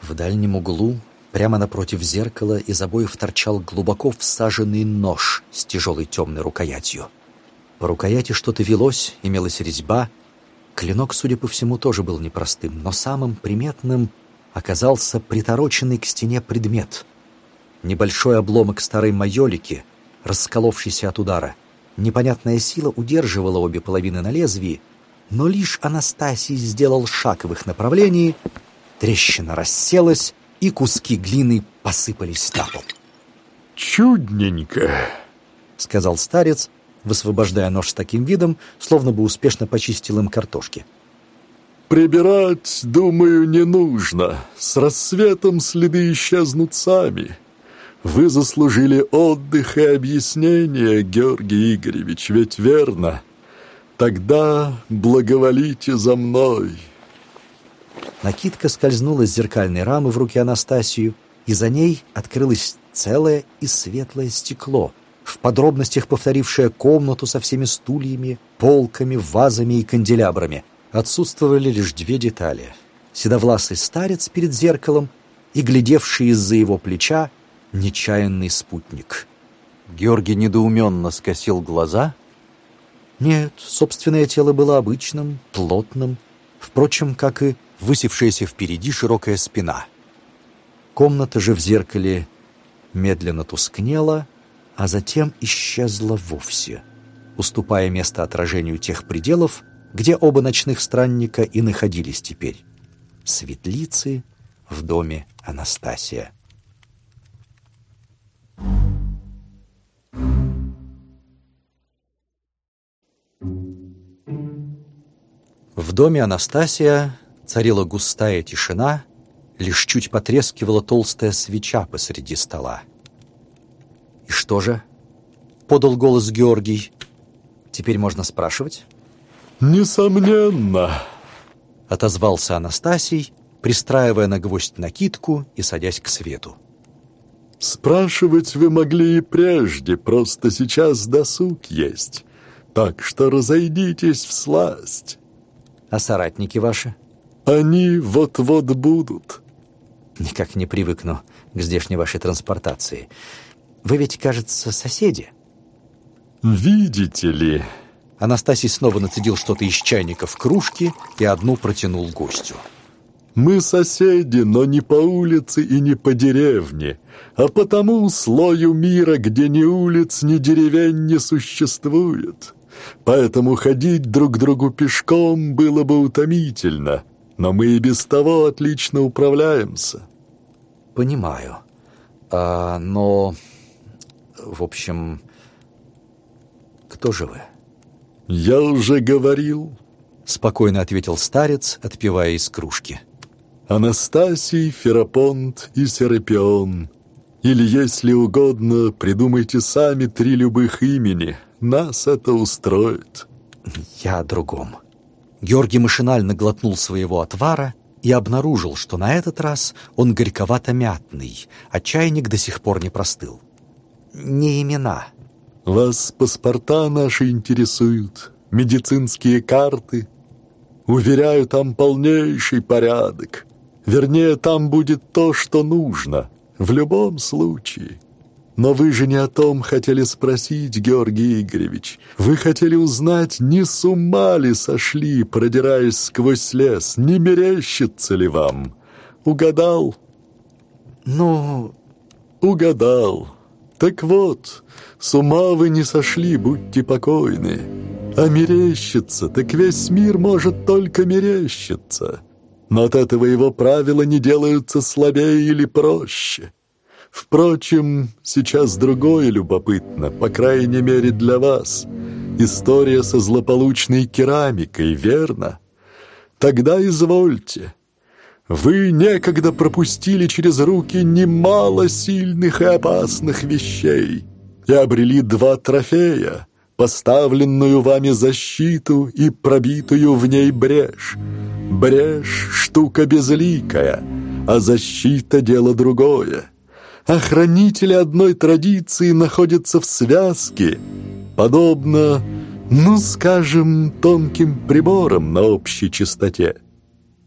В дальнем углу, прямо напротив зеркала, из обоев торчал глубоко всаженный нож с тяжелой темной рукоятью. По рукояти что-то велось, имелась резьба. Клинок, судя по всему, тоже был непростым, но самым приметным оказался притороченный к стене предмет. Небольшой обломок старой майолики — расколовшийся от удара. Непонятная сила удерживала обе половины на лезвии, но лишь Анастасий сделал шаг в их направлении, трещина расселась, и куски глины посыпались на пол. «Чудненько», — сказал старец, высвобождая нож с таким видом, словно бы успешно почистил им картошки. «Прибирать, думаю, не нужно. С рассветом следы исчезнут сами. Вы заслужили отдых и объяснение, Георгий Игоревич, ведь верно? Тогда благоволите за мной». Накидка скользнула с зеркальной рамы в руки Анастасию, и за ней открылось целое и светлое стекло, в подробностях повторившее комнату со всеми стульями, полками, вазами и канделябрами. Отсутствовали лишь две детали. Седовласый старец перед зеркалом и глядевший из-за его плеча нечаянный спутник. Георгий недоуменно скосил глаза. Нет, собственное тело было обычным, плотным, впрочем, как и высевшаяся впереди широкая спина. Комната же в зеркале медленно тускнела, а затем исчезла вовсе, уступая место отражению тех пределов, где оба ночных странника и находились теперь. Светлицы в доме Анастасия. В доме Анастасия царила густая тишина, Лишь чуть потрескивала толстая свеча посреди стола. «И что же?» — подал голос Георгий. «Теперь можно спрашивать?» «Несомненно», — отозвался Анастасий, пристраивая на гвоздь накидку и садясь к свету. «Спрашивать вы могли и прежде, просто сейчас досуг есть, так что разойдитесь в сласть». «А соратники ваши?» «Они вот-вот будут». «Никак не привыкну к здешней вашей транспортации. Вы ведь, кажется, соседи?» «Видите ли...» Анастасий снова нацедил что-то из чайника в кружки и одну протянул гостю. «Мы соседи, но не по улице и не по деревне, а по тому слою мира, где ни улиц, ни деревень не существует. Поэтому ходить друг к другу пешком было бы утомительно, но мы и без того отлично управляемся». «Понимаю. А, но, в общем, кто же вы?» «Я уже говорил», — спокойно ответил старец, отпивая из кружки. «Анастасий, Ферапонт и Серапион. Или, если угодно, придумайте сами три любых имени. Нас это устроит». «Я о другом». Георгий машинально глотнул своего отвара и обнаружил, что на этот раз он горьковато-мятный, а чайник до сих пор не простыл. «Не имена», вас паспорта наши интересуют, медицинские карты. Уверяю, там полнейший порядок. Вернее, там будет то, что нужно. В любом случае. Но вы же не о том хотели спросить, Георгий Игоревич. Вы хотели узнать, не с ума ли сошли, продираясь сквозь лес, не мерещится ли вам. Угадал? Ну, угадал. Так вот, с ума вы не сошли, будьте покойны. А мерещится, так весь мир может только мерещиться. Но от этого его правила не делаются слабее или проще. Впрочем, сейчас другое любопытно, по крайней мере для вас. История со злополучной керамикой, верно? Тогда извольте. Вы некогда пропустили через руки немало сильных и опасных вещей и обрели два трофея, поставленную вами защиту и пробитую в ней брешь. Брешь — штука безликая, а защита — дело другое. Охранители одной традиции находятся в связке, подобно, ну, скажем, тонким приборам на общей частоте.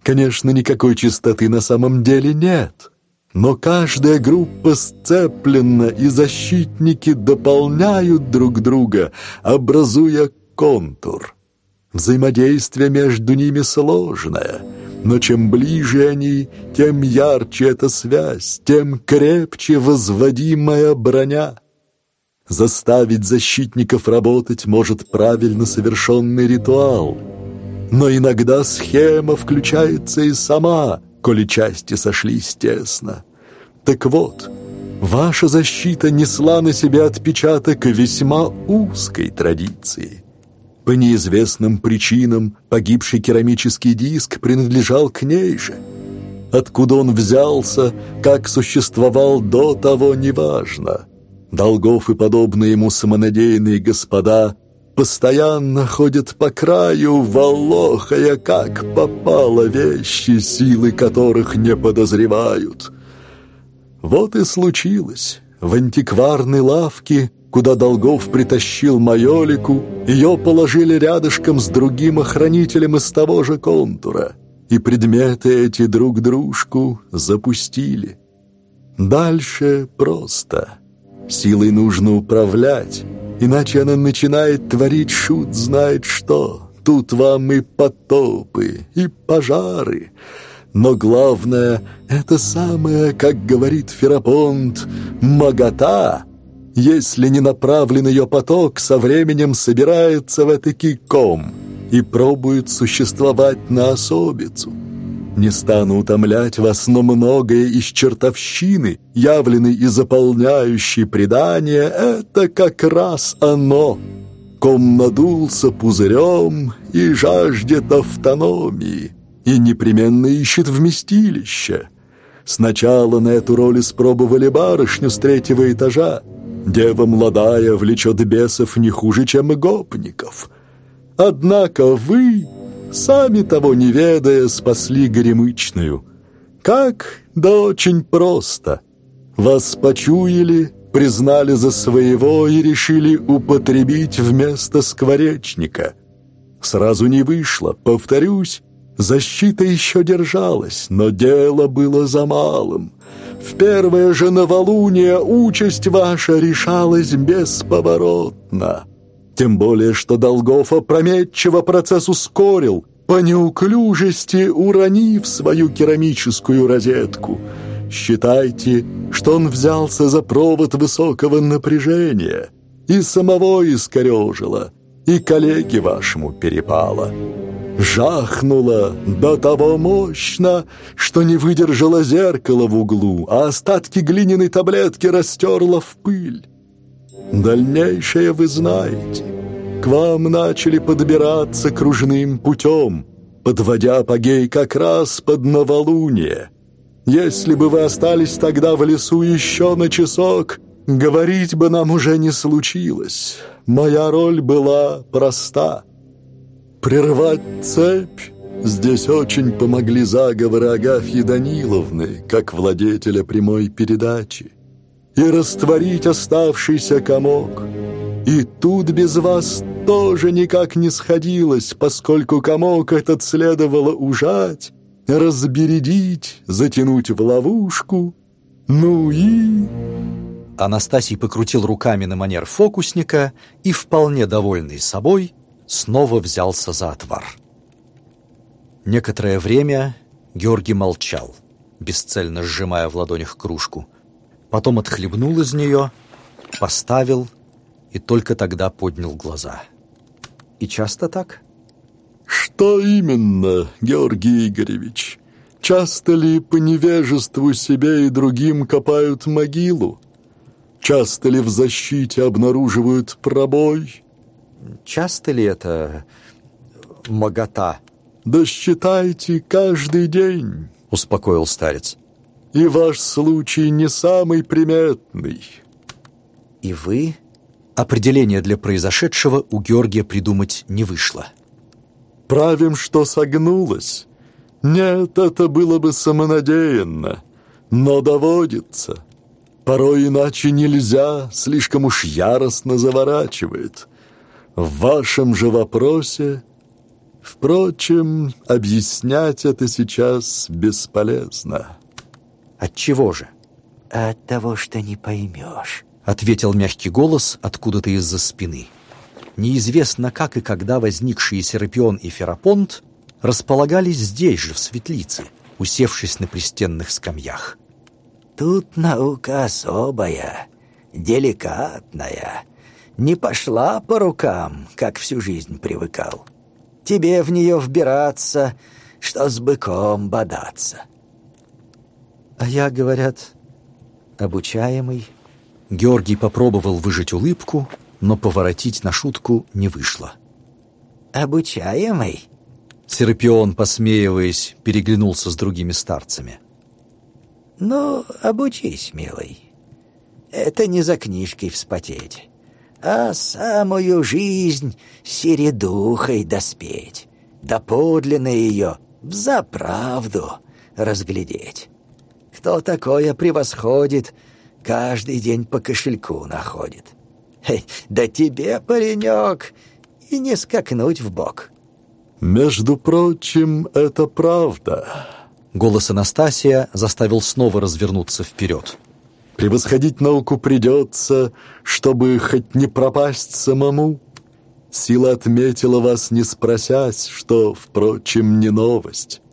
Конечно, никакой чистоты на самом деле нет. Но каждая группа сцеплена, и защитники дополняют друг друга, образуя контур. Взаимодействие между ними сложное, но чем ближе они, тем ярче эта связь, тем крепче возводимая броня. Заставить защитников работать может правильно совершенный ритуал — но иногда схема включается и сама, коли части сошлись тесно. Так вот, ваша защита несла на себе отпечаток весьма узкой традиции. По неизвестным причинам погибший керамический диск принадлежал к ней же. Откуда он взялся, как существовал до того, неважно. Долгов и подобные ему самонадеянные господа постоянно ходит по краю, волохая, как попало вещи, силы которых не подозревают. Вот и случилось. В антикварной лавке, куда Долгов притащил майолику, ее положили рядышком с другим охранителем из того же контура, и предметы эти друг дружку запустили. Дальше просто. Силой нужно управлять, Иначе она начинает творить шут знает что. Тут вам и потопы, и пожары. Но главное — это самое, как говорит Ферапонт, магота. Если не направлен ее поток, со временем собирается в этакий ком и пробует существовать на особицу. Не стану утомлять вас, но многое из чертовщины, явленной и заполняющей предание, это как раз оно. Ком надулся пузырем и жаждет автономии, и непременно ищет вместилище. Сначала на эту роль испробовали барышню с третьего этажа. Дева молодая влечет бесов не хуже, чем и гопников. Однако вы, сами того не ведая, спасли горемычную. Как? Да очень просто. Вас почуяли, признали за своего и решили употребить вместо скворечника. Сразу не вышло, повторюсь, защита еще держалась, но дело было за малым. В первое же новолуние участь ваша решалась бесповоротно. Тем более, что Долгов опрометчиво процесс ускорил, по неуклюжести уронив свою керамическую розетку — Считайте, что он взялся за провод высокого напряжения, и самого искорежило, и коллеге вашему перепало. Жахнуло до того мощно, что не выдержало зеркало в углу, а остатки глиняной таблетки растерло в пыль. Дальнейшее вы знаете. К вам начали подбираться кружным путем, подводя апогей как раз под новолуние — если бы вы остались тогда в лесу еще на часок, говорить бы нам уже не случилось. Моя роль была проста. Прервать цепь Здесь очень помогли заговоры Агафьи Даниловны, как владетеля прямой передачи, и растворить оставшийся комок. И тут без вас тоже никак не сходилось, поскольку комок этот следовало ужать, разбередить, затянуть в ловушку. Ну и...» Анастасий покрутил руками на манер фокусника и, вполне довольный собой, снова взялся за отвар. Некоторое время Георгий молчал, бесцельно сжимая в ладонях кружку. Потом отхлебнул из нее, поставил и только тогда поднял глаза. «И часто так?» «Что именно, Георгий Игоревич? Часто ли по невежеству себе и другим копают могилу? Часто ли в защите обнаруживают пробой?» «Часто ли это могота?» «Да считайте каждый день», — успокоил старец. «И ваш случай не самый приметный». «И вы?» Определение для произошедшего у Георгия придумать не вышло. Правим, что согнулась. Нет, это было бы самонадеянно, но доводится. Порой иначе нельзя, слишком уж яростно заворачивает. В вашем же вопросе... Впрочем, объяснять это сейчас бесполезно. От чего же? От того, что не поймешь. Ответил мягкий голос откуда-то из-за спины неизвестно как и когда возникшие Серапион и Ферапонт располагались здесь же, в светлице, усевшись на пристенных скамьях. «Тут наука особая, деликатная, не пошла по рукам, как всю жизнь привыкал. Тебе в нее вбираться, что с быком бодаться». «А я, говорят, обучаемый...» Георгий попробовал выжать улыбку, но поворотить на шутку не вышло. «Обучаемый?» Серапион, посмеиваясь, переглянулся с другими старцами. «Ну, обучись, милый. Это не за книжкой вспотеть, а самую жизнь середухой доспеть, да подлинно ее взаправду разглядеть. Кто такое превосходит, каждый день по кошельку находит. Да тебе, паренек, и не скакнуть в бок. Между прочим, это правда. Голос Анастасия заставил снова развернуться вперед. Превосходить науку придется, чтобы хоть не пропасть самому. Сила отметила вас, не спросясь, что, впрочем, не новость.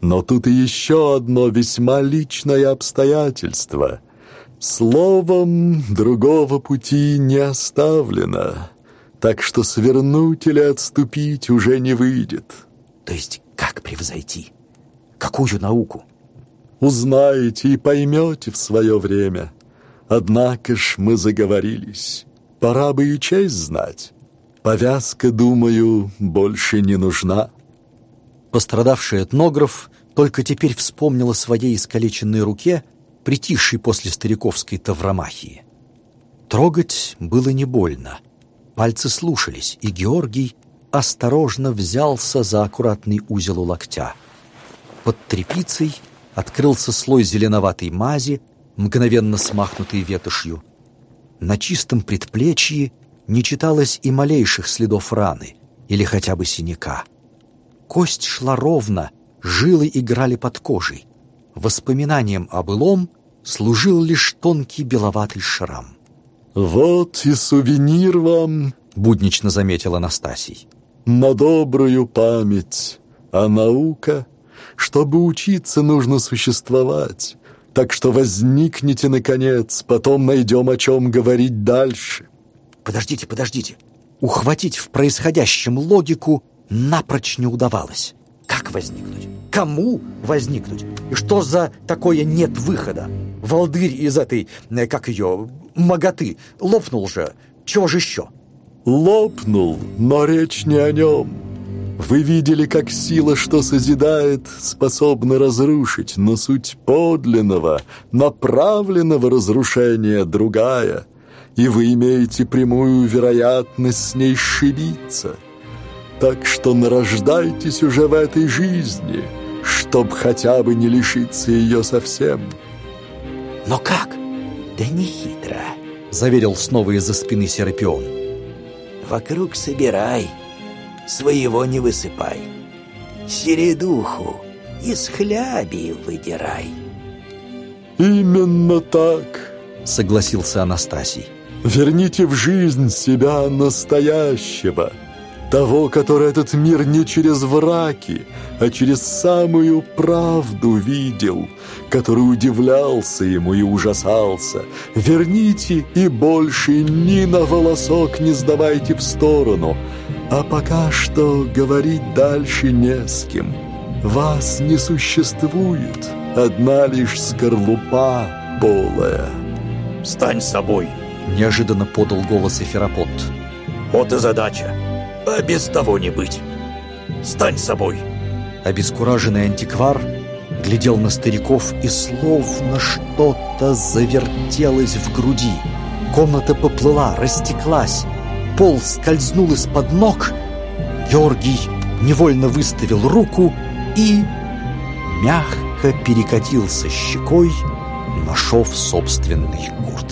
Но тут и еще одно весьма личное обстоятельство — Словом, другого пути не оставлено, так что свернуть или отступить уже не выйдет. То есть как превзойти? Какую науку? Узнаете и поймете в свое время. Однако ж мы заговорились. Пора бы и честь знать. Повязка, думаю, больше не нужна. Пострадавший этнограф Только теперь вспомнил о своей искалеченной руке, притихшей после стариковской тавромахии. Трогать было не больно. Пальцы слушались, и Георгий осторожно взялся за аккуратный узел у локтя. Под тряпицей открылся слой зеленоватой мази, мгновенно смахнутый ветошью. На чистом предплечье не читалось и малейших следов раны или хотя бы синяка. Кость шла ровно, жилы играли под кожей. Воспоминанием о былом служил лишь тонкий беловатый шрам. «Вот и сувенир вам», — буднично заметил Анастасий. «На добрую память. А наука? Чтобы учиться, нужно существовать. Так что возникните, наконец, потом найдем, о чем говорить дальше». «Подождите, подождите. Ухватить в происходящем логику напрочь не удавалось. Как возникнуть? Кому возникнуть? И что за такое нет выхода? Волдырь из этой, э, как ее, моготы, лопнул же. Чего же еще? Лопнул, но речь не о нем. Вы видели, как сила, что созидает, способна разрушить, но суть подлинного, направленного разрушения другая, и вы имеете прямую вероятность с ней шибиться. Так что нарождайтесь уже в этой жизни, чтоб хотя бы не лишиться ее совсем. Но как? Да не хитро, заверил снова из-за спины Серапион. Вокруг собирай, своего не высыпай. Середуху из хляби выдирай. Именно так, согласился Анастасий. Верните в жизнь себя настоящего, того, который этот мир не через враки, а через самую правду видел, который удивлялся ему и ужасался. Верните и больше ни на волосок не сдавайте в сторону, а пока что говорить дальше не с кем. Вас не существует, одна лишь скорлупа полая. «Стань собой!» — неожиданно подал голос Эфиропонт. «Вот и задача!» А без того не быть. Стань собой!» Обескураженный антиквар глядел на стариков и словно что-то завертелось в груди. Комната поплыла, растеклась, пол скользнул из-под ног. Георгий невольно выставил руку и мягко перекатился щекой на шов собственной куртки.